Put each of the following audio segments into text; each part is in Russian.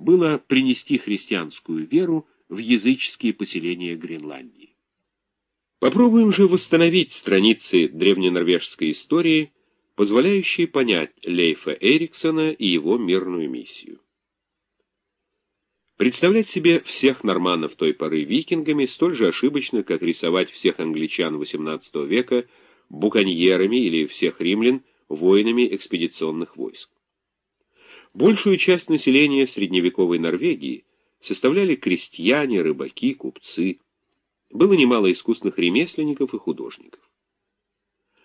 было принести христианскую веру в языческие поселения Гренландии. Попробуем же восстановить страницы древненорвежской истории, позволяющие понять Лейфа Эриксона и его мирную миссию. Представлять себе всех норманнов той поры викингами столь же ошибочно, как рисовать всех англичан XVIII века буконьерами или всех римлян воинами экспедиционных войск. Большую часть населения средневековой Норвегии составляли крестьяне, рыбаки, купцы. Было немало искусных ремесленников и художников.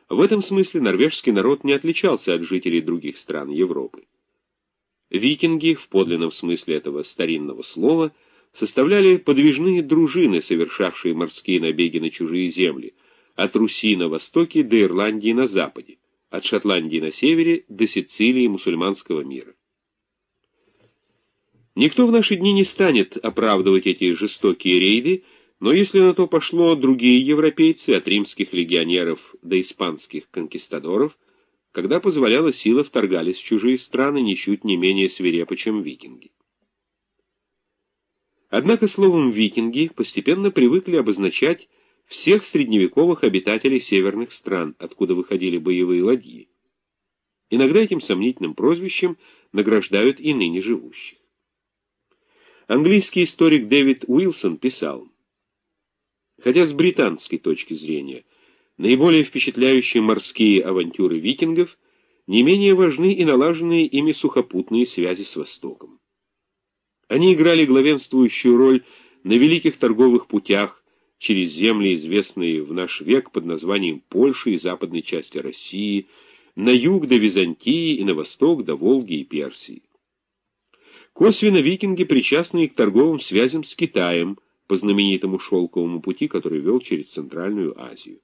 В этом смысле норвежский народ не отличался от жителей других стран Европы. Викинги, в подлинном смысле этого старинного слова, составляли подвижные дружины, совершавшие морские набеги на чужие земли, от Руси на востоке до Ирландии на западе, от Шотландии на севере до Сицилии мусульманского мира. Никто в наши дни не станет оправдывать эти жестокие рейды, но если на то пошло другие европейцы, от римских легионеров до испанских конкистадоров, когда позволяла сила, вторгались в чужие страны ничуть не менее свирепо, чем викинги. Однако словом «викинги» постепенно привыкли обозначать всех средневековых обитателей северных стран, откуда выходили боевые ладьи. Иногда этим сомнительным прозвищем награждают и ныне живущих. Английский историк Дэвид Уилсон писал, хотя с британской точки зрения – Наиболее впечатляющие морские авантюры викингов не менее важны и налаженные ими сухопутные связи с Востоком. Они играли главенствующую роль на великих торговых путях через земли, известные в наш век под названием Польши и западной части России, на юг до Византии и на восток до Волги и Персии. Косвенно викинги причастны и к торговым связям с Китаем по знаменитому шелковому пути, который вел через Центральную Азию.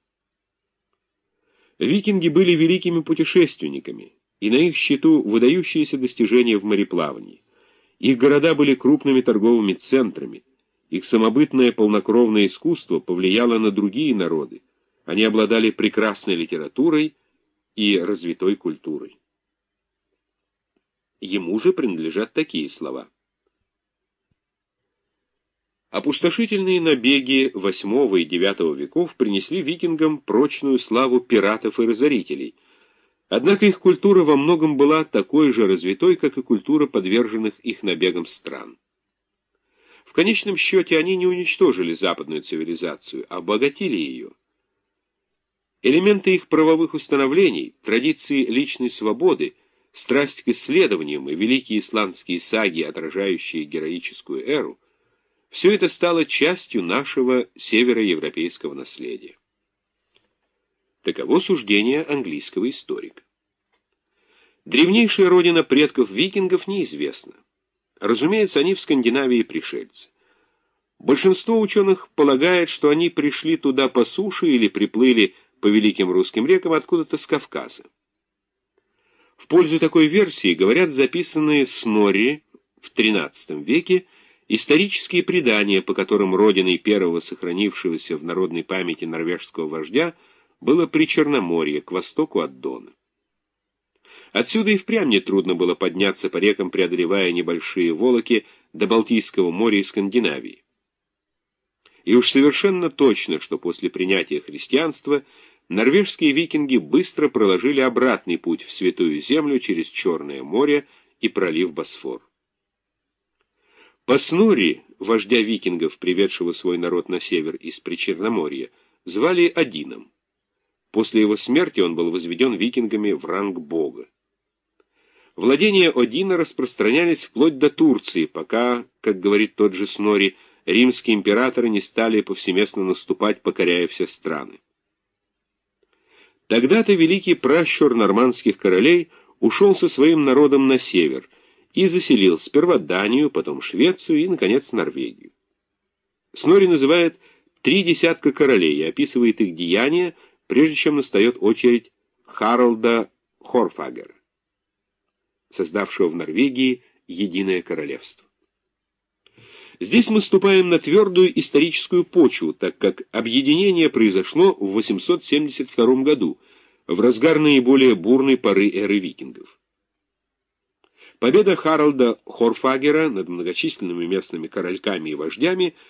Викинги были великими путешественниками, и на их счету выдающиеся достижения в мореплавании. Их города были крупными торговыми центрами, их самобытное полнокровное искусство повлияло на другие народы, они обладали прекрасной литературой и развитой культурой. Ему же принадлежат такие слова. Опустошительные набеги VIII и IX веков принесли викингам прочную славу пиратов и разорителей. Однако их культура во многом была такой же развитой, как и культура подверженных их набегам стран. В конечном счете они не уничтожили западную цивилизацию, а обогатили ее. Элементы их правовых установлений, традиции личной свободы, страсть к исследованиям и великие исландские саги, отражающие героическую эру, все это стало частью нашего североевропейского наследия. Таково суждение английского историка. Древнейшая родина предков викингов неизвестна. Разумеется, они в Скандинавии пришельцы. Большинство ученых полагает, что они пришли туда по суше или приплыли по великим русским рекам откуда-то с Кавказа. В пользу такой версии говорят записанные Снорри в XIII веке Исторические предания, по которым родиной первого сохранившегося в народной памяти норвежского вождя было Причерноморье, к востоку от Дона. Отсюда и впрямь нетрудно было подняться по рекам, преодолевая небольшие волоки до Балтийского моря и Скандинавии. И уж совершенно точно, что после принятия христианства норвежские викинги быстро проложили обратный путь в Святую Землю через Черное море и пролив Босфор. По Снури, вождя викингов, приведшего свой народ на север из Причерноморья, звали Одином. После его смерти он был возведен викингами в ранг бога. Владения Одина распространялись вплоть до Турции, пока, как говорит тот же Снори, римские императоры не стали повсеместно наступать, покоряя все страны. Тогда-то великий пращур нормандских королей ушел со своим народом на север, и заселил сперва Данию, потом Швецию и, наконец, Норвегию. Снори называет три десятка королей и описывает их деяния, прежде чем настает очередь Харалда Хорфагера, создавшего в Норвегии единое королевство. Здесь мы ступаем на твердую историческую почву, так как объединение произошло в 872 году, в разгар наиболее бурной поры эры викингов. Победа Харалда Хорфагера над многочисленными местными корольками и вождями